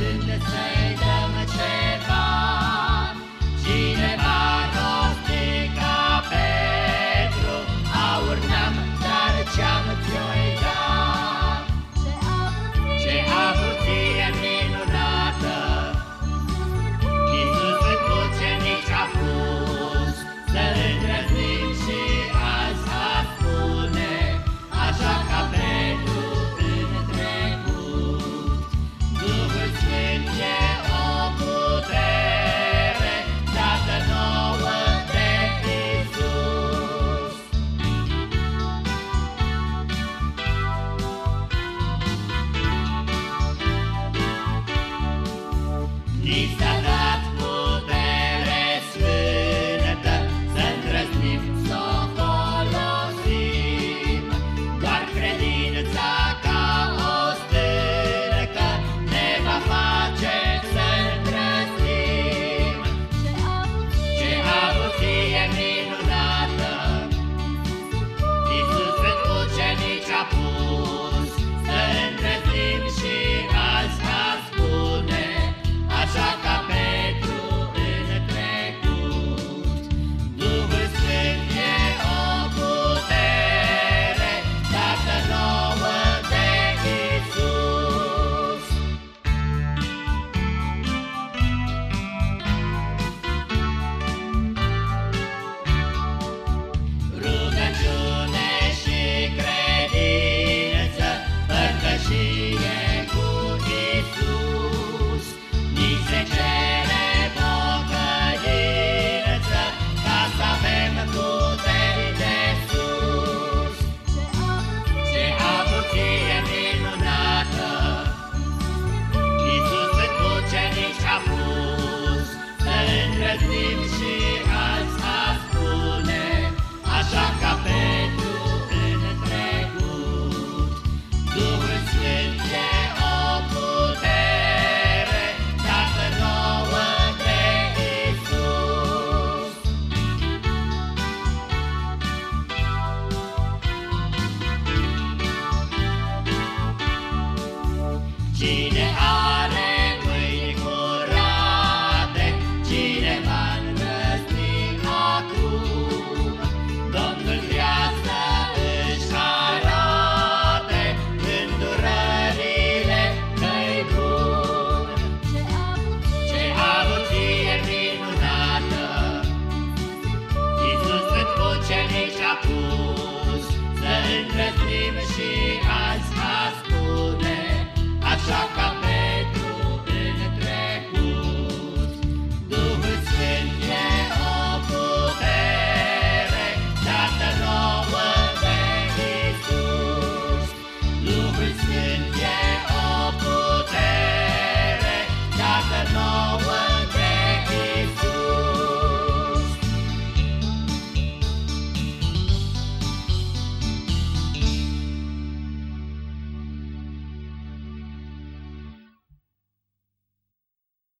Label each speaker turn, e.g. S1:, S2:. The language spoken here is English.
S1: in the same. Quizá Gina.